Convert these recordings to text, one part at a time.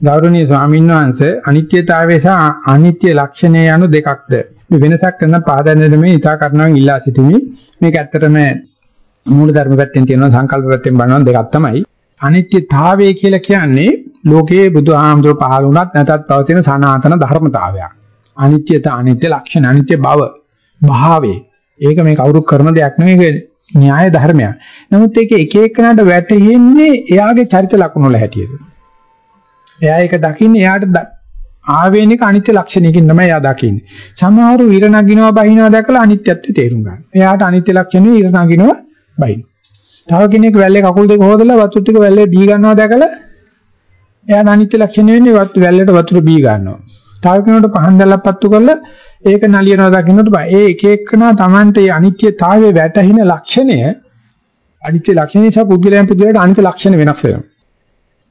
ගෞරවනීය ස්වාමීන් වහන්සේ අනිත්‍යතාවය සහ අනිත්‍ය ලක්ෂණය යනු දෙකක්ද? මේ වෙනසක් කරන පාදන්නේ මේ ඉතා කරනවන් ඉල්ලා සිටිමි. මේක ඇත්තටම මූල ධර්ම පැත්තෙන් තියෙනවා සංකල්ප පැත්තෙන් බලනවා දෙකක් තමයි. අනිත්‍යතාවය කියලා කියන්නේ ලෝකයේ බුදුහාමුදුර පහළ වුණත් නැතත් පවතින සනාතන ධර්මතාවයක්. අනිත්‍යත අනිත්‍ය ලක්ෂණ අනිත්‍ය බව භාවේ ඒක මේ කවුරු කරන දෙයක් නෙවෙයි න්‍යාය ධර්මයක්. නමුත් ඒක එක එකනට වැටෙන්නේ එයාගේ චරිත ලක්ෂණ වල හැටියට. එයා ඒක දකින්නේ එයාට ආවේනික අනිත්‍ය ලක්ෂණයකින් තමයි එයා දකින්නේ. සමහරව ඉර නගිනවා බහිනවා දැකලා අනිත්‍යත්වය තේරුම් ගන්නවා. එයාට අනිත්‍ය ලක්ෂණය ඉර නගිනවා බහිනවා. තව කෙනෙක් වැල්ලේ කකුල් දෙක හොදලා වතුර ටික වැල්ලේ බී ගන්නවා දැකලා එයාට අනිත්‍ය ලක්ෂණය වෙන්නේ වැල්ලේට වතුර බී ගන්නවා. තව කෙනෙකුට පහන් දැල්ලක් පත්තු කරලා ඒක නලියනවා දකින්නට බෑ. ඒ එක එකනා Tamante අනිත්‍යතාවයේ වැටහින ලක්ෂණය අනිත්‍ය ලක්ෂණ නිසා පුද්ගලයන් පුද්ගලයාට අනිත්‍ය ලක්ෂණ වෙනස් වෙනවා.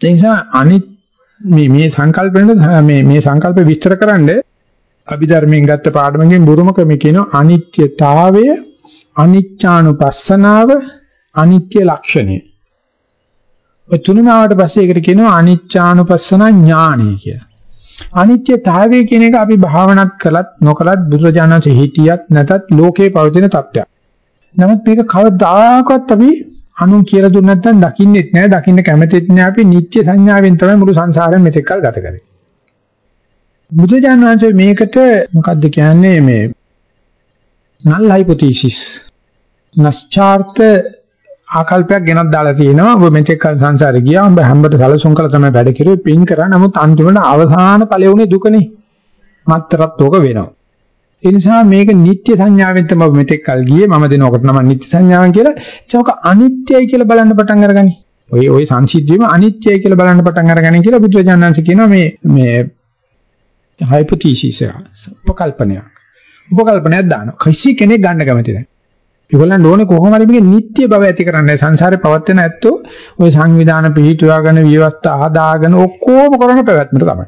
ඒ නිසා අනිත් මේ මේ සංකල්පෙන් මේ මේ සංකල්ප විස්තර කරන්න අභිධර්මයෙන් ගත්ත පාඩමකින් බුරුම ක්‍රම කියන අනිත්‍යතාවය අනිච්ඡානුපස්සනාව අනිත්‍ය ලක්ෂණය. ඔය තුනම ආවට පස්සේ ඒකට කියනවා අනිච්ඡානුපස්සන ඥානය කියලා. අනිත්‍යතාවය කියන එක අපි භාවනාත් කළත් නොකළත් බුදුරජාණන්සේ හිටියත් නැතත් ලෝකේ පවතින තත්ත්වයක්. නමුත් මේක කවදාකවත් අපි අනුන් කියලා දුන්න නැත්නම් දකින්නෙත් නෑ දකින්න කැමතිත් නෑ අපි නිත්‍ය සංඥාවෙන් තමයි මුළු සංසාරෙම මෙතෙක් කල් ගත කරේ. බුදුරජාණන්සේ මේකට මොකද්ද කියන්නේ මේ null hypothesis නැස්චාර්ත ආකල්පයක් ගෙනත් දාලා තියෙනවා. ඔබ මෙතෙක් සංසාරේ ගියා. ඔබ හැම්බට සැලසුම් කළා තමයි වැඩ කෙරුවේ. පින් කරා. නමුත් අන්තිමට අවසාන ඵලෙ උනේ දුකනේ. මත්තරත් ඕක වෙනවා. ඒ නිසා මේක නිත්‍ය සංඥාවෙන් තමයි ඔබ මෙතෙක් කල් ගියේ. මම දෙනකොට නම් නිත්‍ය සංඥාවන් කියලා. ඒක අනිත්‍යයි කියලා බලන්න පටන් අරගනි. ඔය ඔය සංසිද්ධියම අනිත්‍යයි කියලා බලන්න පටන් අරගනි කියලා බුදුරජාණන්සේ කියනවා මේ මේ හයිපොතීසිස් එක උපකල්පනයක්. උපකල්පනයක් දානවා. කිසි කෙනෙක් ගන්න කැමති නැහැ. ඒගොල්ලන් ඕනේ කොහොම හරි මේකේ නිට්ටය බව ඇති කරන්න සංසාරේ පවත්වන ඇත්තෝ ওই සංවිධාන පිළිහිටුවාගෙන විවස්ථා හදාගෙන ඔක්කොම කරන පැවැත්මට තමයි.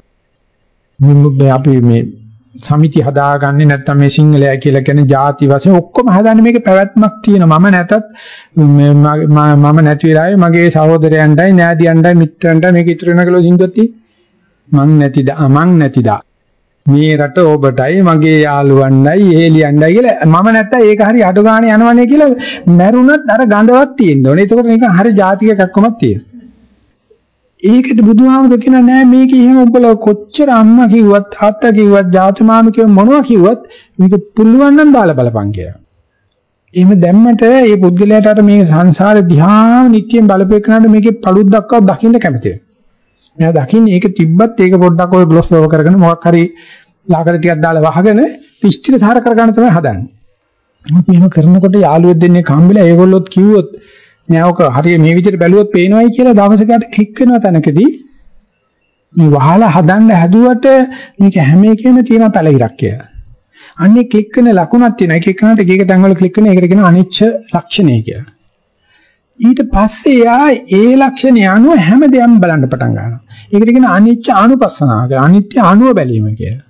අපි මේ සමිති හදාගන්නේ නැත්නම් මේ සිංහලයා කියලා කියන ಜಾති වශයෙන් ඔක්කොම හදාන්නේ මේකේ පැවැත්මක් තියෙනවා. මම නැතත් මම නැති වෙලාවේ මගේ සහෝදරයන්ටයි නෑදියන්ටයි මිත්‍රයන්ටයි මේක ඉතුරු වෙනවා කියලා සින්දුවක් තියෙනවා. මං නැතිදා මං නැතිදා මේ රට ඔබටයි මගේ යාළුවන්ඩයි එහෙලියන්ඩයි කියලා මම නැත්තම් ඒක හරි අඩු ගන්න යනවනේ කියලා මැරුණත් අර ගඳවක් තියෙන්න ඕනේ. ඒකෝට නිකන් හරි ಜಾතික එකක්කමක් තියෙනවා. ඒකද බුදුහාමුදුර කියන නෑ මේක එහෙම උඹලා කොච්චර අම්මා කිව්වත් තාත්තා කිව්වත් ಜಾති මාම කිව්ව මොනවා කිව්වත් මේක පුළුවන් නම් දාලා බලපන් කියලා. එහෙම දැම්මට මේ පුද්ගලයාට අර මේ සංසාරේ දිහා නිත්‍යයෙන් බලපෑකනට මේකේ පළුද්දක්වත් දකින්න කැමතියි. මෙයා දකින්නේ ඒක තිබ්බත් ඒක පොඩ්ඩක් ඔය ග්ලොස් ඕවර් කරගෙන මොකක් හරි ලාකර ටිකක් දාලා වහගෙන පිස්ටිල සාර කරගන්න තමයි හදන්නේ. මොකද එහෙම කරනකොට යාළුවෙක් දෙන්නේ කම්බිලා ඒගොල්ලොත් කිව්වොත් නෑ ඔක හරිය මේ විදිහට බැලුවොත් පේනවායි කියලා දවසකට ක්ලික් වෙනවා තැනකදී මේ වහලා හදන්න හැදුවට මේක හැම එකෙම තියෙන පැලිරක් කියලා. අන්නේ ක්ලික් වෙන ලකුණක් තියෙනවා. එක එකනට එක එක තැන්වල ක්ලික් වෙන එකට කියන අනිච්ච ලක්ෂණය කියලා. ඊට පස්සේ යා ඒ ලක්ෂණ අනුව හැම දෙයක්ම බලන්න පටන් ගන්නවා. ඒකට කියන අනිච්ච අනුපස්සනාව කියලා. අනිත්‍ය අනුව බැලීම කියලා.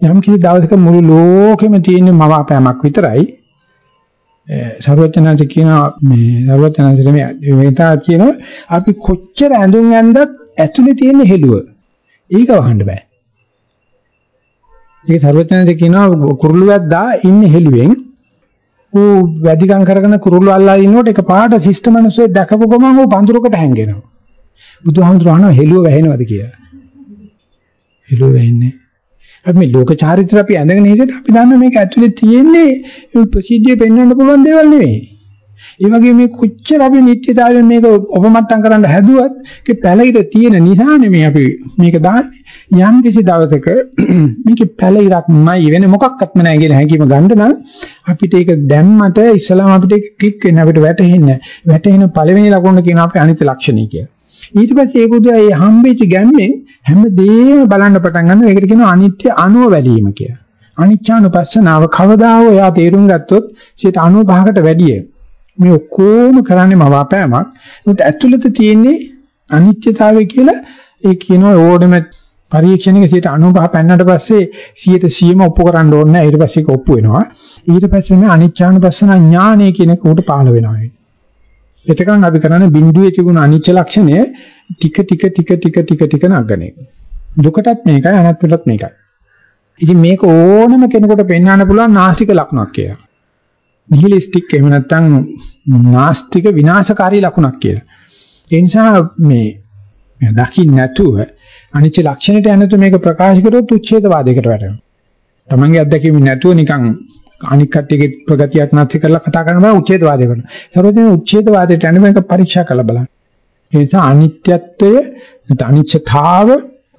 යම් කිසි දවසක මුළු ලෝකෙම තියෙන මවාපෑමක් විතරයි. සර්වඥාන්ත කියන මේ සර්වඥාන්ත මේ මේතා කියන අපි කොච්චර ඇඳුම් ඇඳත් ඇතුලේ තියෙන හෙළුව. ඒක වහන්න බෑ. ඒක සර්වඥාන්ත කියනවා කුරුළු වැද්දා ඉන්නේ හෙළුවෙන් ඌ වැඩිකම් කරගෙන කුරුල්ල අල්ලා ඉන්නකොට එක පාට ශිෂ්ට මිනිස්සේ දැකපු ගමන් ඌ පඳුරකට හැංගෙනවා. බුදුහාමුදුර අහනවා හෙළුව වැහෙනවද කියලා. හෙළුව වැහෙන්නේ. අපි මේ ලෝක චාරිත්‍ර අපි ඇඳගෙන හිටියට අපි දන්න මේක ඇතුලේ තියෙන්නේ ප්‍රසිද්ධිය පෙන්වන්න පුළුවන් දේවල් නෙවෙයි. ඒ වගේ මේ කොච්චර අපි නිත්‍යතාවයෙන් මේක ඔබමට්ටම් කරන්න හැදුවත් ඒක පැලිර තියෙන නිසානේ මේ අපි මේක දාන්නේ. යම් කිසි දවසක මේකේ පැලිරක්මයි වෙන මොකක්වත්ම නැහැ කියන හැඟීම ගන්න නම් අපිට ඒක දැම්මට ඉස්සලාම අපිට ඒක ක්ලික් වෙන්න අපිට වැටහෙන්නේ වැටෙන පළවෙනි ලකුණ කියන අපේ අනිත්‍ය ලක්ෂණය කියලා. ඊට පස්සේ ඒ බුදුයා මේ හම්බෙච්ච ගැම්මෙන් හැමදේම බලන්න පටන් ගන්නවා. ඒකට කියනවා අනිත්‍ය අනුව බැලීම කියලා. අනිච්චානුපස්සනාව කවදා හෝ එයා තේරුම් ගත්තොත් 95කට වැඩිය මේ ඔක්කොම කරන්නේ මවාපෑමක්. ඒත් ඇතුළත තියෙන්නේ අනිත්‍යතාවය කියලා ඒ කියනවා ඕඩම පරීක්ෂණයක 95 පෙන්නට පස්සේ 100%ම ඔප්පු කරන්න ඕනේ නැහැ. ඊට පස්සේ ඒක ඔප්පු වෙනවා. ඊට පස්සේ මේ අනිච්චානුපස්සන ඥානය කියන එක උඩ පහළ වෙනවා. එතකන් අපි කරන්නේ බිඳුවේ තිබුණ අනිච්ච ලක්ෂණය ටික ටික ටික ටික ටික ටික නගන එක. දුකටත් මේකයි අනාත්මයටත් මේකයි. ඉතින් මේක ඕනම කෙනෙකුට පෙන්වන්න පුළුවන් නාස්තික ලක්ෂණක් කියලා. නිහිලිස්ටික් එහෙම නැත්නම් නාස්තික විනාශකාරී ලක්ෂණක් කියලා. ඒ නිසා මේ දකින්න නැතුව අනිච්ච ලක්ෂණයට යනතු මේක ප්‍රකාශ කරොත් උච්ඡේදවාදයකට වැටෙනවා. තමන්ගේ අත්දැකීම් නැතුව නිකන් අනික් කට්ටියගේ ප්‍රගතියක් නැති කරලා කතා කරන බෑ උච්ඡේදවාදය කරනවා. සර්වඥ උච්ඡේදවාදයට යන මේක පරීක්ෂා කරලා බලන්න. ඒ නිසා අනිත්‍යත්වය නැත්නම් අනිච්චතාව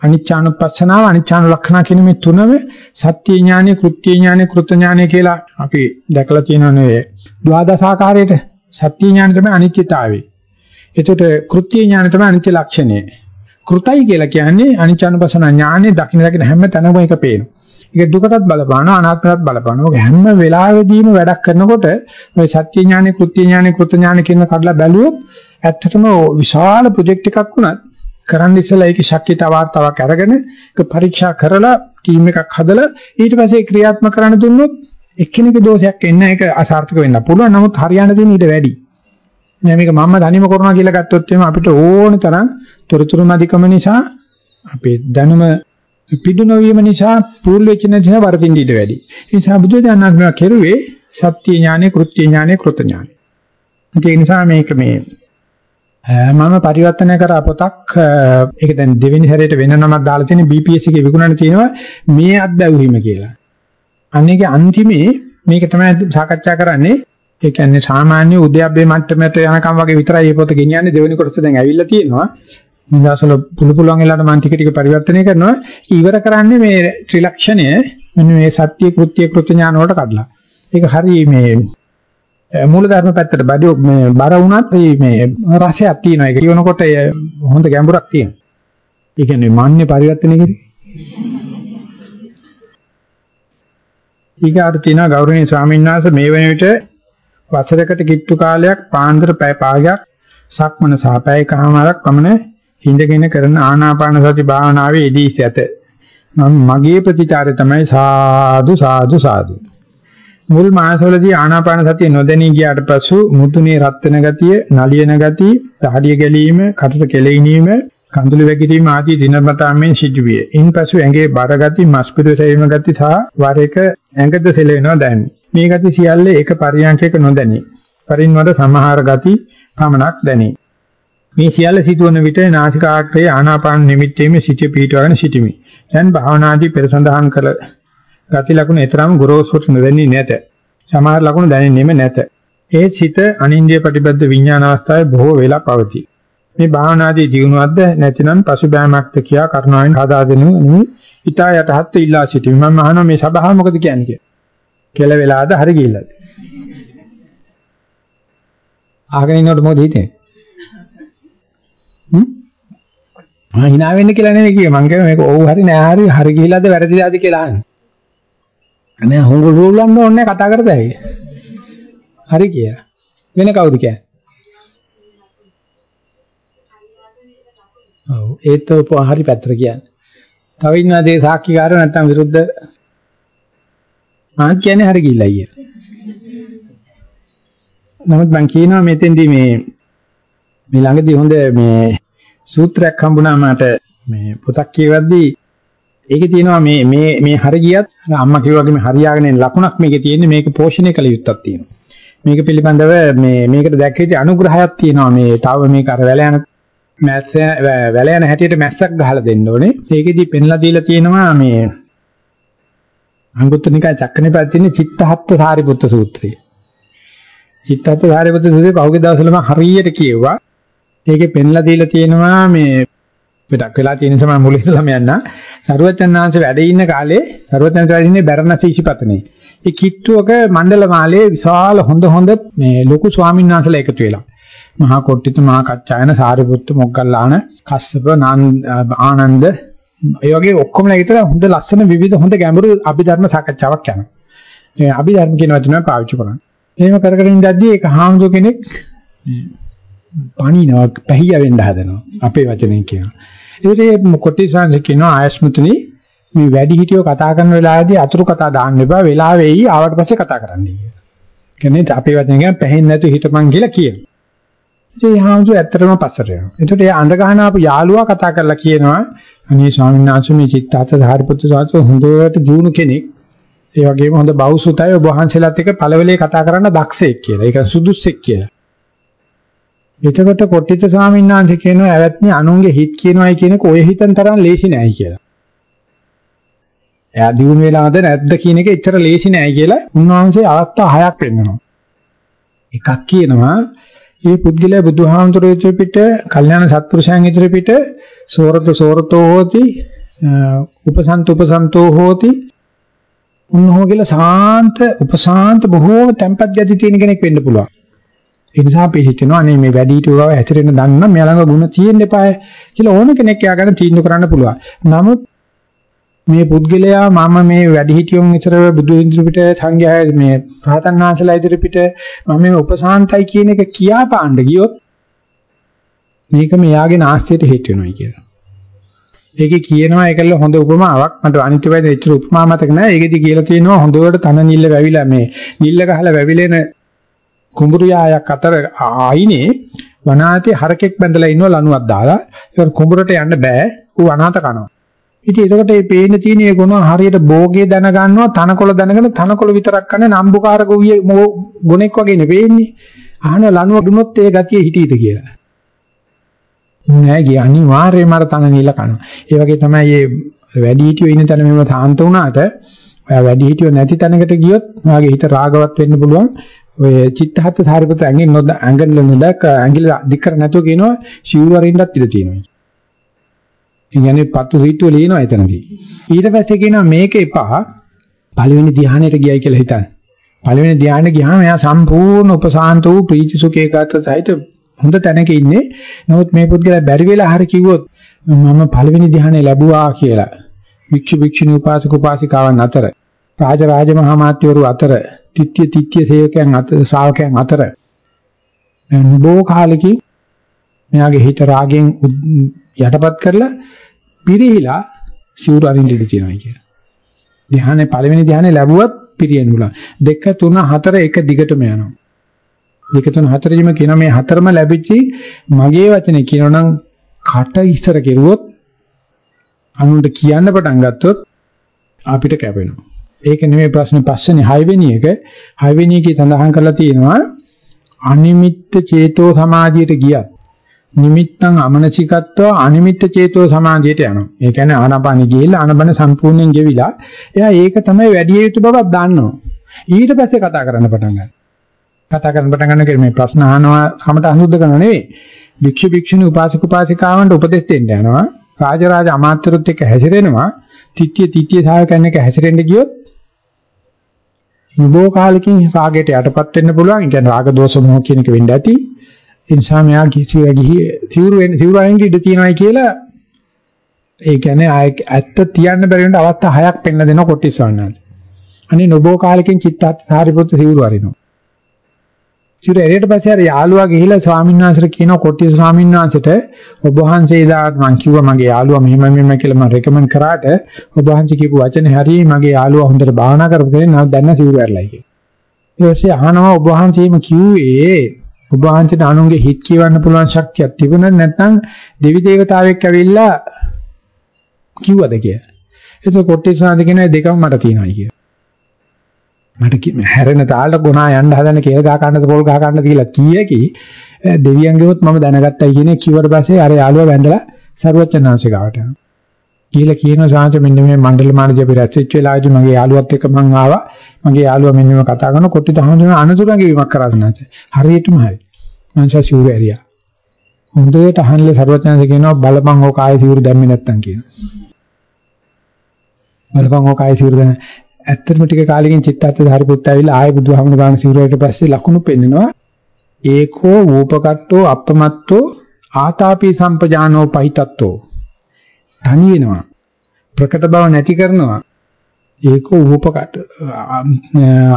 අනිච්චානුපස්සනාව අනිච්චානුලක්ෂණ කියන මේ තුනම සත්‍ය ඥානෙ කෘත්‍ය ඥානෙ කෘත ඥානෙ කියලා අපි දැකලා තියෙනවනේ ද්වාදසාකාරයට සත්‍ය ඥාන තමයි අනිත්‍යතාවය. එතකොට කෘත්‍ය ඥාන තමයි අනිත්‍ය ලක්ෂණය. කෘතයි කියලා කියන්නේ අනිච්චානුපස්සන ඥානෙ දකින්න දකින්න හැම තැනම එක පේනවා. ඒක දුකටත් බලපානවා අනාත්මයටත් බලපානවා. ඔක හැම වෙලාවෙදීම වැඩක් කරනකොට මේ සත්‍ය ඥානෙ කෘත්‍ය ඥානෙ කෘත ඥානෙ කියන කඩලා බැලුවොත් ඇත්තටම විශාල ප්‍රොජෙක්ට් එකක් වුණත් කරන්න ඉස්සෙල්ලා ඒකේ ශක්්‍යතා වාර්තාවක් අරගෙන ඒක පරීක්ෂා කරලා ටීම් එකක් හදලා ඊට පස්සේ ක්‍රියාත්මක කරන්න දුන්නොත් එක්කෙනෙකුගේ දෝෂයක් එන්න ඒක අසාර්ථක වෙන්න පුළුවන්. නමුත් හරියන්න තියෙන ඊට වැඩි. නෑ මේක මම්ම තනියම කරනවා කියලා ගත්තොත් එimhe අපිට ඕන තරම් තොරතුරු මැදිකම නිසා අපේ දැනුම පිටු නොවීම නිසා පූර්ව වෙච්ච නිසා වර්ධින්න ඉඩ වැඩි. ඒ නිසා බුදුදහමක් කෙරුවේ සත්‍ය ඥානෙ, කෘත්‍ය ඥානෙ, කෘත ඥානෙ. ඒ නිසා මේක මේ මම පරිවර්තන කරා පොතක් ඒක දැන් දෙවෙනි හැරේට වෙන නමක් දාලා තියෙන BPS එකේ විකුණන තියෙනවා මේ අත්දැවීම කියලා. අන්නේගේ අන්තිමේ මේක තමයි සාකච්ඡා කරන්නේ. ඒ කියන්නේ සාමාන්‍ය උද්‍යප්පේ මට්ටමට යනකම් වගේ විතරයි මේ පොත ගෙනියන්නේ දෙවෙනි කොටස දැන් ඇවිල්ලා තියෙනවා. ඉන්දාසල පුළු පුළුවන් වෙලාවට මම ටික ටික පරිවර්තනය කරනවා. ඉවර කරන්නේ මේ ත්‍රිලක්ෂණය මෙන්න මේ සත්‍ය කෘත්‍ය කෘත්‍ය ඥාන වලට කඩලා. ඒක හරි මේ මූලධර්ම පැත්තට බඩ මේ බර වුණත් මේ රසයක් තියෙනවා. ඒක කියනකොට හොඳ ගැඹුරක් තියෙනවා. ඒ කියන්නේ මාන්නේ පරිවර්තනය කිරි. ඊගාට තියෙනවා ගෞරවනීය ස්වාමීන් වහන්සේ මේ වෙන විට වසරකට කිට්ටු කාලයක් පාන්දර පැය භාගයක් සක්මන සහ පැයකමාරක් පමණ හිඳගෙන කරන ආනාපාන සති භාවනාවේ යෙදී සිට මම මගේ ප්‍රතිචාරය තමයි සාදු සාදු සාදු මුල් මාසවලදී ආනාපාන සතිය නොදැනී ගියාට පසු මුතුනේ රත් වෙන ගතිය, නලියන ගතිය, දහඩිය ගැලීම, කටට කෙලෙයිනීම, කඳුළු වැගිරීම ආදී දිනපතාමෙන් සිදුවිය. ඉන්පසු ඇඟේ බර ගති, මස්පිඩු සැවීම ගති සහ වර එක ඇඟද සෙලෙනවා දැනේ. මේ ගති සියල්ල එක පරියන්කයක නොදැනී. පරින්වර සමහර ගති පමණක් දැනේ. මේ සියල්ල සිදුවන විට නාසිකාග්‍රයේ ආනාපාන නිමිත්තේම සිටිය පිටවගෙන සිටිමි. දැන් භාවනාදී පෙර සඳහන් කළ ගති ලකුණු ඊතරම් ගොරෝසුට නොදැන්නේ නැත. සමහර ලකුණු දැනෙන්නේම නැත. ඒ සිත අනින්ද්‍රිය ප්‍රතිබද්ධ විඥාන අවස්ථාවේ බොහෝ වෙලා පවතී. මේ භාවනාදී දිනුවක්ද නැතිනම් පසුබෑමක්ද කියා කරුණාවෙන් හදා දෙනු නෙමෙයි. ඊටා යටහත් ඉල්ලා සිටිමි. මම අහනවා මේ සබහා මොකද කියන්නේ කියලා. කෙල වෙලාද හරි ගිහිල්ලාද? ආගෙන ඉන්නකොට මොකද හිතේ? හ්ම්? මම hina වෙන්න කියලා නෙමෙයි කියේ. මං කියන්නේ මේක ඔව් හරි නෑ හරි හරි ගිහිල්ලාද වැරදිලාද කියලා අහන්නේ. අනේ හොඟ රූලන්න ඕනේ කතා කරතයි. හරි කියලා. වෙන කවුද කියන්නේ? ඔව් ඒත් හරි පැත්තට කියන්නේ. තව ඉන්නවාද ඒ සාක්ෂිකාරයෝ නැත්තම් විරුද්ධ මාත් කියන්නේ හරි ගිහිල්ලා අයියා. නමුත් මම කියනවා මෙතෙන්දී මේ මේ ළඟදී හොඳ මේ සූත්‍රයක් හම්බුණා මට මේ පොතක් කියවද්දී ඒකේ තියෙනවා මේ මේ මේ හරි ගියත් අම්මා කිව්වා වගේ මේ හරියාගෙන එන ලකුණක් මේකේ තියෙන්නේ මේක පෝෂණය කළ යුත්තක් තියෙනවා. මේක පිළිබඳව මේ මේකට දැක්වෙච්ච අනුග්‍රහයක් තියෙනවා මේ තව මේක අර වැල යන මැස්ස වැල යන හැටියට මැස්සක් ගහලා දෙන්න ඕනේ. ඒකෙදි පෙන්ලා දීලා තියෙනවා මේ අංගුත්තර නිකාය චක්කනිපාත තියෙන චිත්තහත්ත සාරිපුත්ත සූත්‍රය. චිත්තහත්ත සාරිපුත්ත සූත්‍රය පහුගිය දවස්වලම හරියට කියෙව්වා. ඒකේ පෙන්ලා දීලා තියෙනවා මේ පිටක් වෙලා තියෙන සම මුලින් ළම යන්න සරුවචනාංශ වැඩ ඉන්න කාලේ සරුවචනාංශ වැඩ ඉන්නේ බැරණස් ඊශිපතනේ. ඒ කිට්ටුවක මණ්ඩල මාලේ විශාල හොඳ හොඳ මේ ලොකු ස්වාමීන් වහන්සේලා එකතු වෙලා. මහා කොට්ටිත මහා කච්චායන සාරිපුත්ත මොග්ගල්ලාන කස්සප ආනන්ද ඒ වගේ ඔක්කොම ලැගිතලා හොඳ ලස්සන විවිධ හොඳ ගැඹුරු අභිධර්ම සාකච්ඡාවක් යනවා. මේ අභිධර්ම කියන වචනය පාවිච්චි කරනවා. එහෙම කර කර ඉඳද්දී ඒක හාමුදුර කෙනෙක් පණිනවා පැහිය වෙන්න හදනවා. අපේ වචනෙන් කියනවා. ඒකේ කොටිසාංශ කියනවා ආයස්මතුනි මේ වැඩි හිටියෝ කතා කරන වෙලාවේදී අතුරු කතා දාන්න එපා වෙලාවෙයි ආවට පස්සේ කතා කරන්න කියලා. කියන්නේ අපේ වචන කියන පැහෙන්නේ නැතු හිටපන් කියලා කියනවා. ඉතින් ඒ හාමුදුරුවෝ ඇත්තටම පස්සට යනවා. එතකොට ඒ අඳ ගහන ආපු යාළුවා කතා කරලා කියනවා අනේ ස්වාමීන් වහන්සේ මේ චිත්තාර්ථ සාරිපුත්‍ර සාචෝ හොඳට දිනු කෙනෙක්. ඒ වගේම හොඳ බෞසුතයි ඔබ වහන්සේලාත් එක්ක පළවෙලේ කතා කරන්න දක්ෂෙක් කියලා. ඒක සුදුස්සෙක් කියලා. එතකොට කොට්ටිත ස්වාමීන් වහන්සේ කියනවා ඇවැත්නි අනුන්ගේ හිත් කියනවායි කියනක ඔය හිතන තරම් ලේසි නෑයි කියලා. එයා දිනු වෙලාද නැද්ද කියන එක එච්චර ලේසි නෑ කියලා උන්වහන්සේ අවස්ථා හයක් පෙන්නනවා. එකක් කියනවා මේ පුද්ගලයා බුදුහාමුදුරුවෝ ඉදිරිපිට, කල්යාණ සත්පුරුෂයන් ඉදිරිපිට සෝරත සෝරතෝ හෝති, උපසන්ත උපසන්තෝ හෝති උන්වහෝ කියලා සාන්ත උපසාන්ත බොහෝම tempat ගති තියෙන කෙනෙක් වෙන්න පුළුවන්. ඒ නිසා අපි හිතනවා අනේ මේ වැඩි හිටියව හැතරෙන්න දන්න නම් මෙයා ළඟ ಗುಣ තියෙන්න එපාය කියලා ඕන කෙනෙක් යා ගන්න තීන්දුව කරන්න පුළුවන්. නමුත් මේ පුද්ගලයා මම මේ වැඩි හිටියොන් විතර බුදු ඉදිරිපිට සංඝයා මේ රහතන් වහන්සේලා ඉදිරිපිට මම මේ උපසාන්තයි කියන එක කියා පාණ්ඩ ගියොත් මේක මෙයාගේ නාස්තියට හේතු වෙනවා කියලා. ඒකේ කියනවා ඒකල හොඳ උපමාවක් මට අනිත් වෙලේ එච්චර උපමා මතක නැහැ. ඒකෙදි කියලා තියෙනවා හොඳට තන නිල්ල වැවිලා මේ නිල්ල ගහලා වැවිලෙන කුඹුරු යායක් අතර ආයිනේ වනාතේ හරකෙක් බැඳලා ඉන්නවා ලණුවක් දාලා. ඒක කුඹුරට යන්න බෑ. ඌ අනාත කනවා. ඉතින් එතකොට මේ පේන තියෙන ඒ ගුණ හරියට භෝගේ දැන ගන්නවා තනකොළ දැනගෙන තනකොළ විතරක් කන්නේ නම්බුකාර ගොවිය ගුණෙක් වගේ නෙවෙන්නේ. අහන ලණුව දුනොත් ඒ ගතිය හිටීද කියලා. නෑ ගිය අනිවාර්යයෙන්ම අර තන නිල කනවා. ඒ වගේ තමයි මේ වැඩි හිටියෝ ඉන්න තැන මෙව සාන්ත වුණාට ඔයා වැඩි හිටියෝ නැති තැනකට ගියොත් ඔයාගේ හිත රාගවත් වෙන්න පුළුවන්. ඔය චිත්තහත් සාරිපුත ඇඟින් නොද ඇඟිල්ල නොදක ඇඟිල්ල දික් කර නැතුව කියනවා ශිවවරින්වත් ඉඳ තියෙනවා. කියන්නේ පත්තු සීට්ටුව ලියනවා එතනදී. ඊට පස්සේ කියනවා මේක එපා පළවෙනි ධ්‍යානෙට ගියයි කියලා හිතන්න. පළවෙනි ධ්‍යානෙ ගියාම එයා සම්පූර්ණ උපසාන්ත වූ ප්‍රීති සුඛ ඒකාත්ත සහිත හොඳ තැනක ඉන්නේ. නමුත් මේ පුද්ගලයා බැරි වෙලා හරි කිව්වොත් මම පළවෙනි ධ්‍යානෙ ලැබුවා කියලා. වික්ෂු වික්ෂුණී උපාසක උපාසිකාවන් අතර රාජ රාජ මහා මාත්‍යවරු අතර තිත්‍ය තිත්‍ය සේවකයන් අතර ශ්‍රාවකයන් අතර බොහෝ කාලෙකින් මෙයාගේ හිත රාගෙන් යටපත් කරලා පිරිහිලා සිවුරු අරින්න ඉඩ තියෙනවා කියලා. ධ්‍යානෙ පළවෙනි ධ්‍යානෙ ලැබුවත් පිරියෙන්න බුණා. 2 3 4 එක දිගටම යනවා. 2 3 4 කියන මේ හතරම ලැබිච්චි මගේ වචනේ කියනනම් කට ඉස්සර කෙරුවොත් අනුන්ට කියන්න පටන් ගත්තොත් අපිට කැපෙනවා. ඒක නෙමෙයි ප්‍රශ්නේ පස්සේනේ 6 වෙනි එක. 6 වෙනි එකේ සඳහන් කරලා තියෙනවා අනිමිත්ත චේතෝ සමාධියට ගියත් නිමිත්තං අමනසිකත්ව අනිමිත්ත චේතෝ සමාධියට යනවා. ඒ කියන්නේ ආනාපානෙ ගිහිල්ලා ආනබන සම්පූර්ණයෙන් ගෙවිලා එයා ඒක තමයි වැඩි යුතු බවක් දන්නවා. ඊට පස්සේ කතා කරන්න පටන් ගන්නවා. කතා කරන්න පටන් ගන්න මේ ප්‍රශ්න අහනවා කමට අනුද්ද කරන නෙවෙයි. භික්ෂු භික්ෂුණී උපාසක උපාසිකාවන්ට උපදෙස් දෙන්න යනවා. රාජරාජ අමාත්‍යරුත් එක්ක හැසිරෙනවා. තිත්‍ය තිත්‍ය සායකයන් එක්ක හැසිරෙන්න ගියොත් නිබෝ කාලෙකින් රාගයට යටපත් වෙන්න පුළුවන්. ඒ කියන්නේ රාග දෝෂ මොහ කියන එක වෙන්න ඇති. ඒ නිසා මෙයා කිසිව ගිහි සිවුරු වෙන සිවුරු අයින් ඉඳ තියනවායි කියලා ඒ කියන්නේ ඇත්ත තියන්න බැරි වෙන අවස්ථා හයක් පෙන්න දෙන කොටිස් වන්නත්. අනේ නොබෝ කාලෙකින් චිත්තත් සාරිපුත්තු සිවුරු අරිනවා. සිවුරු එරියට පස්සේ අර යාළුවා ගිහිලා ස්වාමීන් වහන්සේට කියනවා කොටිස් ස්වාමීන් වහන්සේට ඔබ වහන්සේ දාත් මං කිව්වා මගේ යාළුවා මෙහෙම මෙහෙම කියලා මම රෙකමන්ඩ් කරාට ඔබ වහන්සේ කියපු වචනේ හරියි මගේ යාළුවා හොඳට භාවනා කරපු කෙනෙක් නම් දැන් සිවුරු ඇරලා කියලා. ඊට පස්සේ අහනවා ඔබ වහන්සේම කිව්වේ ඔබ වහන්සේට අනුන්ගේ හිත් කියවන්න පුළුවන් ශක්තියක් තිබුණා නැත්නම් දෙවි දේවතාවෙක් ඇවිල්ලා කිව්වද කියලා. ඒක කොට්ටිසාද කියන දෙකම මට තියෙනවා කිය. මට හැරෙන තාලට ගුණා යන්න හදන කේල් ගහ ගන්නද පොල් ගහ ගන්නද කියලා කීයකි දෙවියන් ගෙවොත් මම දැනගත්තයි කියන්නේ කිව්වට පස්සේ අර යාළුවා වැඳලා සරුවචනාංශ ගාවට යනවා. කියලා කියන සාංශ මෙන්න මේ මණ්ඩල මානජ අපි රැස්වෙච්ච වෙලාවේදී මගේ යාළුවත් එක්ක මං ආවා. මගේ යාළුවා මෙන්න මේ කතා කරන කොටි තහඳුන අනතුරුගේ වීමක් කරා සනාච. හරියටම හරි. මංසා සිවුරු ඇරියා. හොඳට අහන්නල සර්වඥාන්ස කියනවා බලපං ඕක ආයෙ සිවුරු දැම්මේ නැත්තම් කියනවා. බලපං ඕක ආයෙ සිවුරු දැන ඇත්තටම ටික කාලෙකින් චිත්තත් ධාරිපුත්ත ඇවිල්ලා ආයෙ බුදුහාමුදුර ගාන සිවුරට පස්සේ ලකුණු පෙන්නනවා. ඒකෝ වූපකට්ටෝ අප්පමත්තෝ ආතාපි සම්පජානෝ පහිතත්තෝ. තනි වෙනවා. ප්‍රකට බව නැති කරනවා. ඒක උපකට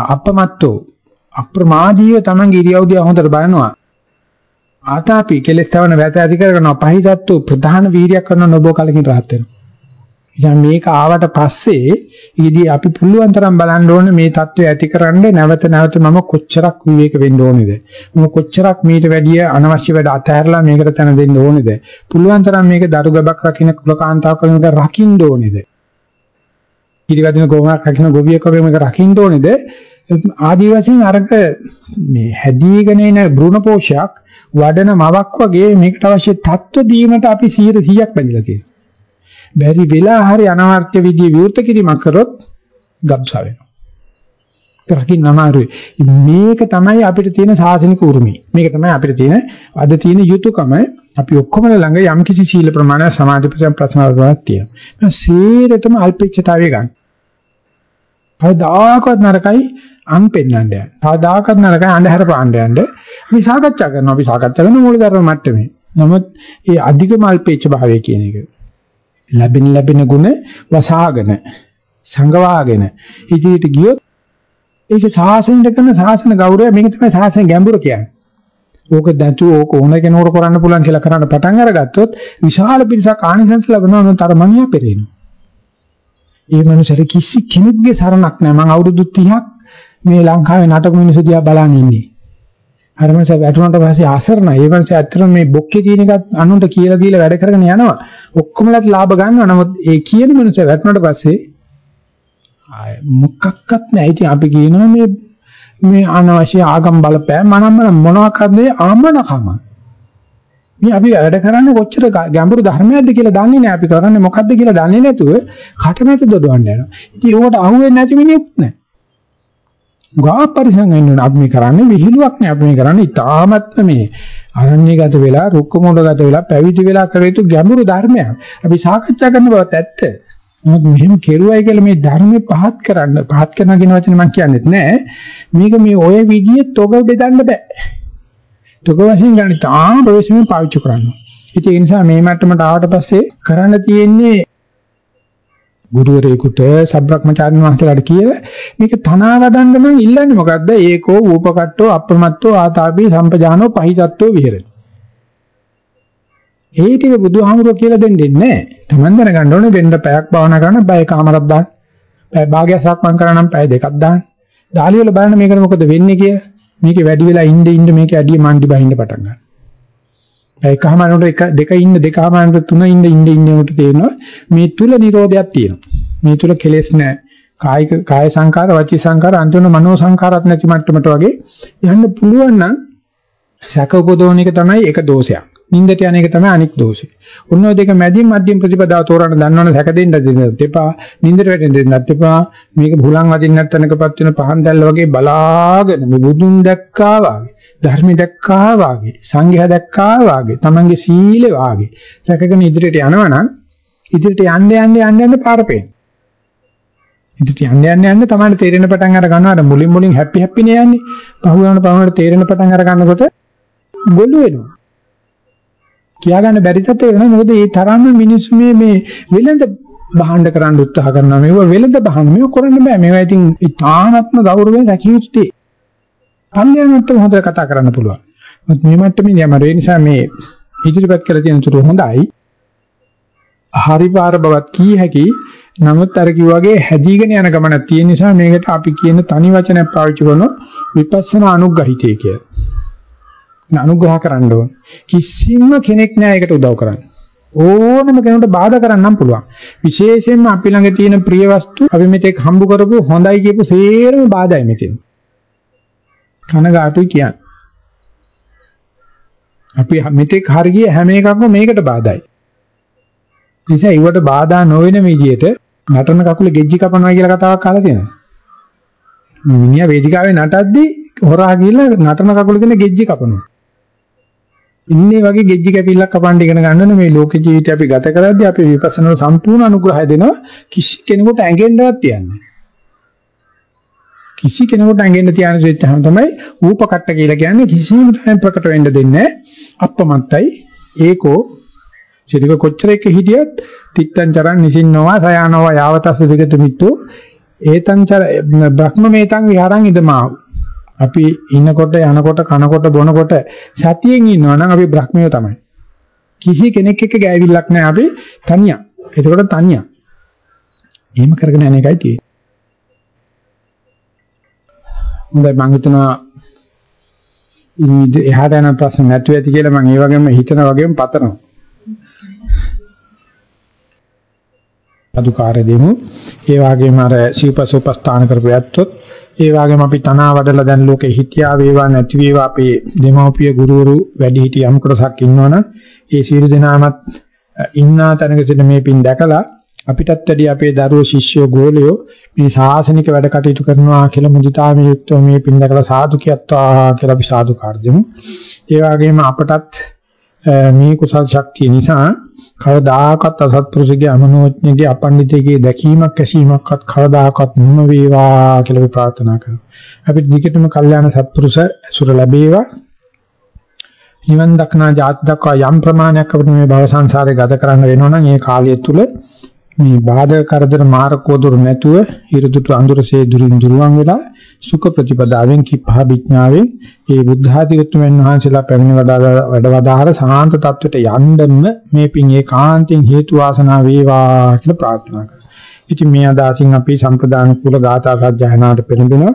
අපමත්තෝ අප්‍රමාදීව තමන්ගේ ඉරියව් දිහා හොඳට බලනවා. ආතාපි කෙලස් තවන වැත ඇති කරනවා පහිසත්තු ප්‍රධාන වීර්යයක් කරන නොබෝ කලකින් rahat වෙනවා. ඉතින් මේක ආවට පස්සේ ඉදී අපි පුළුවන් තරම් බලන්න ඕනේ මේ தত্ত্বය ඇතිකරන්න නැවත නැවත මම කොච්චරක් විවේක වෙන්න ඕනේද? මම කොච්චරක් මීට වැඩිය අනවශ්‍ය වැඩ අතහැරලා මේකට තන දෙන්න ඕනේද? පුළුවන් තරම් මේක දරු ගැබක් රකින්න කුලකාන්තාවක් වෙනක රකින්න ඕනේද? ඊළඟට ගෝමක් රකින්න ගොවියෙක් වගේ මේක රකින්න ඕනේද? ආදී වශයෙන් අරක මේ හැදීගෙන එන භ්‍රූණ පෝෂයක් වඩන මවක් වගේ මේකට අවශ්‍ය தত্ত্ব දීමට අපි 100 100ක් බඳිලා තියෙනවා. බැරි වෙලා හරි අනවර්ථ විදිය විවෘත කිරීමක් කරොත් ගබ්සා වෙනවා. කරකින් අමාරුයි. මේක තමයි අපිට තියෙන සාසනික උරුමය. මේක තමයි අපිට තියෙන අද තියෙන යුතුයකම අපි ඔක්කොම ළඟ යම් කිසි සීල ප්‍රමාණයක් සමාධි ප්‍රමාණයක් තියෙනවා. මේ සීරතම අල්පෙච්චතාවය ගන්න. කවදාකවත් නරකයි අන් පෙන්නන්න යන්න. කවදාකවත් නරකයි අන්ධහර පාණ්ඩ යන්න. අපි සාකච්ඡා කරනවා. අපි සාකච්ඡා කරන මූලධර්ම මට්ටමේ. නමුත් මේ අධික මල්පෙච්ච භාවය කියන එක ලැබෙන ලැබෙන ಗುಣ වසහාගෙන සංගවාගෙන ඉදිරියට ගියොත් ඒක සාසනෙට කරන සාසන ගෞරවය මේක තමයි සාසන ගැඹුර කියන්නේ. ඕක දැතු ඕක ඕන කෙනෙකුට කරන්න පුළුවන් කියලා කරන්න පටන් අරගත්තොත් විශාල පිරිසක් ආනිසංස ලැබෙනවා නම් තරමනිය පෙරේනවා. ඒ මනුස්සර කිසි කෙනෙක්ගේ සරණක් නැහැ. මම අවුරුදු 30ක් මේ ලංකාවේ නාටක මිනිස්සු දිහා බලන් ඉන්නේ. අර මනස වැටුණාට පස්සේ ආසරණ ඒ මනස ඇත්තටම මේ බොක්කේ තියෙන එකත් අනුන්ට කියලා දීලා වැඩ කරගෙන යනවා. ඔක්කොමලත් ලාභ ගන්නවා. නමුත් ඒ කියන මනස වැටුණාට පස්සේ ආය මොකක්වත් නැහැ. ඉතින් අපි කියනවා මේ මේ අනවශ්‍ය ආගම් බලපෑ මනම්ම මොනවාක්ද ආමනකම මේ අපි වැඩ කරන්නේ කොච්චර ගැඹුරු ධර්මයක්ද කියලා දන්නේ නැහැ. අපි කරන්නේ මොකද්ද කියලා දන්නේ නැතුව කටමැත දොඩවන්න යනවා. ඉතින් ඒකට අහුවෙන්නේ නැති මිනිහෙක් නැහැ. ගා පරිසං වෙන්න අපි මේ කරන්නේ විහිළුවක් නේ අපි මේ කරන්නේ ඊටාමත්ම මේ අරණ්‍යගත වෙලා රුක්ක මූලගත වෙලා පැවිදි වෙලා කර යුතු ගැඹුරු ධර්මයක්. අපි සාකච්ඡා කරන බවත් ඇත්ත. නමුත් මෙහෙම කෙරුවයි කියලා මේ ධර්මේ පහත් කරන්න පහත් කරන කියන වචනේ මම කියන්නේත් නෑ. මේක මේ ඔය විදිහේ තොග බෙදන්න බෑ. තොග වශයෙන් ගන්න තාම ප්‍රවේශයෙන් පාවිච්චි කරන්න. ඉතින් ඒ නිසා මේ මට්ටමට ආවට පස්සේ කරන්න තියෙන්නේ ගුරුවරයෙකුට සබ්‍රක්‍මචාරින් වහන්සේලාට කියලා මේක තනවා වඩන්න නම් ඉල්ලන්නේ මොකද්ද? ඒකෝ ූපකට්ටෝ අප්‍රමත්තෝ ආතාපි සම්පජානෝ පහිතත්තෝ විහෙරති. ඒ ටික බුදුහාමුදුරුවෝ කියලා දෙන්නේ නැහැ. Taman දැනගන්න ඕනේ වෙන්න පැයක් භාවනා කරන බය කාමරක් දාන්න. පැය භාගයක් සක්මන් කරනම් පැය දෙකක් දාන්න. දාලි වල බලන්න මේකට මොකද වෙන්නේ කියලා. මේකේ වැඩි වෙලා ඉන්න ඉන්න මේකේ අඩිය මණ්ඩි බහින්න පටන් ගන්නවා. එකමාරකට එක දෙක ඉන්න දෙකමාරකට තුන ඉන්න ඉන්න ඉන්න උට තේරෙනවා. මේ තුල නිරෝධයක් තියෙනවා. මේ තුල කෙලෙස් නැහැ. කායික කාය සංකාර වචී සංකාර අන්තිම මනෝ සංකාරات නැති මට්ටමට වගේ යන්න පුළුවන් නම් සැක උපදෝන එක තමයි එක දෝෂයක්. නින්දට යන එක තමයි අනික් දෝෂය. ඔන්න ඔය දෙක මැදින් මධ්‍යම ප්‍රතිපදාව තෝරන්න දන්නවනේ සැක දෙන්න දෙන්නත් එපා. නින්දට වැටෙන්න දෙන්නත් එපා. මේක භුලං වදින්න නැත්නම්කපත් වෙන පහන් දැල්ල වගේ බලාගෙන මේ බුදුන් දැක්කා වගේ. ධර්ම දැක්කා වාගේ සංඝයා දැක්කා වාගේ තමන්ගේ සීලය වාගේ. රැකගෙන ඉදිරියට යනවා නම් ඉදිරියට යන්න යන්න යන්න යන්න පාර පේන. ඉදිරියට යන්න යන්න යන්න තමයි තේරෙන පටන් අර ගන්නවා. අර මුලින් මුලින් හැපි හැපි නේ යන්නේ. පහුවන පහුවන තේරෙන පටන් අර ගන්නකොට ගොළු වෙනවා. කියා ගන්න බැරි තත්ත්ව වෙනවා. මොකද මේ තරම්ම මිනිස්සු මේ මේ වෙලඳ බහඬ කරන්න උත්සාහ කරනවා. මේව වෙලඳ බහන්න මේව කරන්න බෑ. මේවා ඉතින් ඉතාමත්ම ගෞරවයෙන් රැකිය යුත්තේ. පල්ලෙයන්ට හොඳට කතා කරන්න පුළුවන්. මොකද මේ මට්ටමේ යම ඒ නිසා මේ ඉදිරිපත් කළ තියෙන තුරු හොඳයි. හරි පාර බවත් කී හැකි නමුත් අර කිව්වාගේ හැදීගෙන යන ගමනක් තියෙන නිසා මේකට අපි කියන තනි වචනයක් පාවිච්චි කරන විපස්සනා අනුග්‍රහිතය කියලා. අනුග්‍රහ කරන්න ඕන. කිසිම කෙනෙක් නෑ ඒකට උදව් කරන්න. ඕනම කෙනෙකුට බාධා කරන්නම් පුළුවන්. විශේෂයෙන්ම අපි ළඟ තියෙන ප්‍රිය වස්තු අපි මෙතෙක් හම්බ කරපු හොඳයි කියපු සේරම බාධායි මෙතන. කනගාටුයි කියන්නේ. අපි මෙතෙක් හරිය හැම එකක්ම මේකට බාධායි. නිසා ඒවට බාධා නොවන විදිහට නටන කකුල ගෙජ්ජි කපනවා කියලා කතාවක් අහලා තියෙනවා. මිනිහා වේදිකාවේ නටද්දී හොරා ගිහලා නටන කකුල දෙන ගෙජ්ජි කපනවා. ඉන්නේ වගේ ගෙජ්ජි කැපිල්ලක් කපන්න ඉගෙන ගන්න මේ ලෝක ජීවිතය අපි ගත කරද්දී අපි විපස්සනා සම්පූර්ණ අනුග්‍රහය දෙනවා කිසි කෙනෙකුට ඇඟෙන්නවත් තියන්නේ. කිසි කෙනෙකුට ඇඟෙන්න තියන වෙච්චහම තමයි ූපකට්ට කියලා කියන්නේ කිසිම තැන ප්‍රකට වෙන්න දෙන්නේ අප්‍රමත්තයි. ඒකෝ. චරික කොච්චර එක හිටියත් තිත්තං චරන් නිසින්නවා සයනවා යාවතස්ස විගත මිත්තු. ඒතං චර බ්‍රහ්මමේතං විහරං ඉදමා අපි ඉන්නකොට යනකොට කනකොට බොනකොට සතියෙන් ඉන්නවා නම් අපි බ්‍රහ්මියෝ තමයි. කිසි කෙනෙක් එක්ක ගෑවිල්ලක් නැහැ අපි තනියක් ඒකෝට තනියක් එහෙම කරගෙන යන එකයි තියෙන්නේ. හොඳයි මම හිතනවා ඉන්නේ එහාට යන ප්‍රශ්න නැතුව ඇති කියලා මම ඒ වගේම හිතන වගේම පතනවා. අදුකාරය දෙමු. ඒ වගේම අර සීපසෝපස්ථාන කරපු යත්තොත් ඒ වගේම අපි තනවා වඩලා දැන් ලෝකෙ හිටියා වේවා නැති වේවා අපේ දෙමව්පිය ගුරුවරු වැඩි හිටි යම් කොටසක් ඉන්නවනම් ඒ සියලු දෙනාමත් ඉන්නා තැනක සිට මේ පින් දැකලා අපිටත් වැඩි අපේ දරුවෝ ශිෂ්‍යෝ ගෝලයෝ මේ ශාසනික වැඩ කටයුතු කරනවා කියලා මුදිතාමේ යුක්තව මේ පින් දැකලා සාදු කියත්වා කියලා අපි සාදු කාර්යමු. ඒ වගේම අපටත් මේ කුසල් ශක්තිය නිසා කවදාකවත් අසත්පුරුෂගේ අමනෝඥගේ අපණ්ඩිතයේ දැකීමක් ඇසීමක්වත් කවදාකවත් නොම වේවා කියලා අපි ප්‍රාර්ථනා කරනවා. අපි දිගටම කල්යාණ සත්පුරුෂ සුර ලැබේවා. නිවන් දක්නා ජාති දක්වා යම් ප්‍රමාණයක් අපිට මේ භව සංසාරේ ගත කරන්න වෙනවා නම් ඒ කාලය තුල මේ බාධක කරදර මාරකෝදුරු නැතුව හිරුදුතු අඳුරසේ දුරින් දුරවන් වෙලා සුඛ ප්‍රතිපදාවෙන් කිප්පහ විඥාවෙන් ඒ බුද්ධ ආදී උතුම්යන් වහන්සේලා පැමිණ වඩා වැඩ වදාහර සාන්ත තත්වයට යන්නම මේ පින් ඒකාන්තයෙන් හේතු වාසනා වේවා කියලා ප්‍රාර්ථනා කරනවා. ඉතින් මේ අදාසින් අපි සම්ප්‍රදාන කුල ගාථා සජ්ජායනාට පෙළඹෙනවා.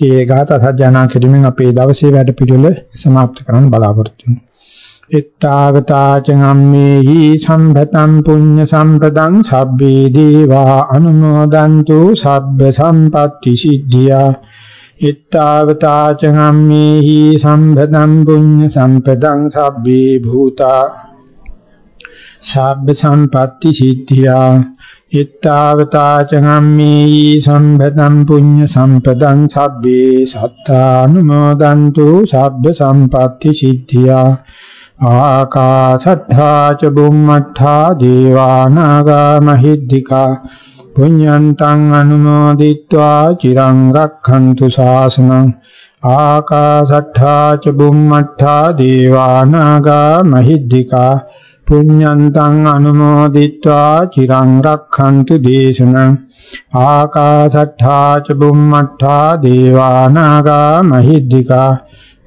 ඒ ගාථා සජ්ජායනා කිරීමෙන් අපේ දවසේ වැඩ පිළිවෙල સમાપ્ત කරන්න බලාපොරොත්තු වෙනවා. එත්තාගතාචංගම්මේහි සම්භතං පුඤ්ඤ සම්පදං සබ්බේ දේවා අනුමෝදන්තු සබ්බ සම්පatti සිද්ධියා. එත්තාගතාචංගම්මේහි සම්භතං පුඤ්ඤ සම්පදං සබ්බේ භූතා. සබ්බ සම්පatti සිද්ධියා. එත්තාවතාචගම්මේහි සම්පතං පුඤ්ඤ සම්පතං සබ්බේ සත්තානුමෝදන්තු සබ්බ සම්පatti සිද්ධියා. ආකාශත්තා ච බුම්මත්තා දේවානාගා මහිද්దికා පුඤ්ඤන්තං අනුමෝදිත්වා චිරං රක්ඛන්තු ශාසනං ආකාශත්තා ච බුම්මත්තා දේවානාගා මහිද්దికා පුඤ්ඤන්තං අනුමෝදිත්වා චිරං රක්ඛන්තු දේශනං ආකාශත්තා ච බුම්මත්තා දේවානාගා මහිද්దికා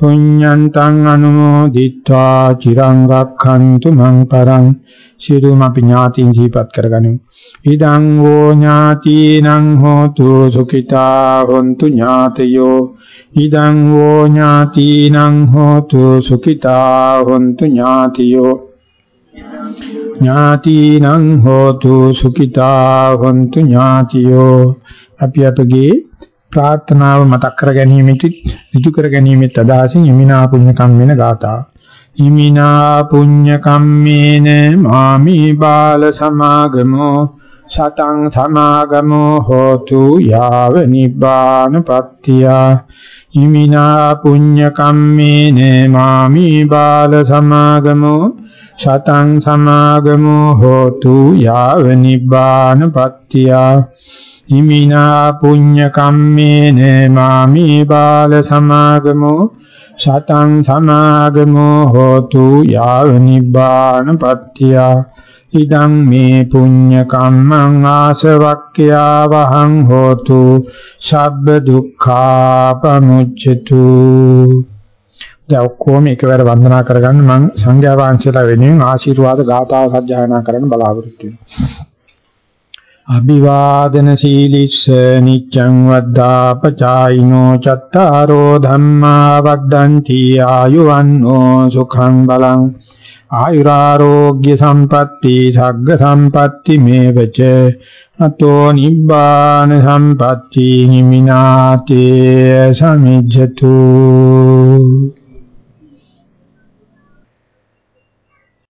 පුඤ්ඤන්තං අනුමෝදිත්වා චිරං රක්ඛන්තු මං පරං. සියලුම අපි ඥාතීන් ජීපත් කරගනිමු. ඉදං වූ ඥාතීනං හෝතු සුඛිතා හොන්තු ඥාතයෝ. ඉදං වූ ඥාතීනං හෝතු සුඛිතා හොන්තු ඥාතියෝ. ඥාතීනං හෝතු සුඛිතා හොන්තු ඥාතියෝ. අපි අපගේ ප්‍රාර්ථනාව මතක් කර ගැනීමෙත් ඍජු කර ගැනීමෙත් අදහසින් යමිනා පුඤ්ඤ කම්මේන ගාථා. යමිනා පුඤ්ඤ කම්මේන මාමි බාල සමාගමෝ සතං සමාගමෝ හෝතු යාව නිබ්බානපත්තිය. යමිනා පුඤ්ඤ කම්මේන මාමි බාල සමාගමෝ සතං සමාගමෝ හෝතු යාව නිබ්බානපත්තිය. හිමිනා පුඤ්ඤ කම්මේන මාමි බාල සමාගමෝ සතං සමාගමෝ හෝතු යාව නිබ්බාන පත්‍ත්‍ය. ඉදං මේ පුඤ්ඤ කම්මං ආසවක්ඛ්‍යා වහං හෝතු සබ්බ දුක්ඛා පමුච්ඡතු දැන් ඔක්කොම එකවර වන්දනා කරගන්න මම සංඝයා වහන්සේලා වෙනුවෙන් ආශිර්වාද ගාථා සජ්ජායනා කරන්න බලාපොරොත්තු වෙනවා. අභිවාදන සීලිස්ස නිච්ඡං වද්දා පචායිනෝ චත්තාරෝ ධම්මා වද්දන්ති ආයුවන්නෝ සුඛං බලං ආයුරාෝග්‍ය සම්පatti සග්ග සම්පatti මේවච අතෝ නිබ්බාන සම්පatti හිමිනාතේ සමිජ්ජතු।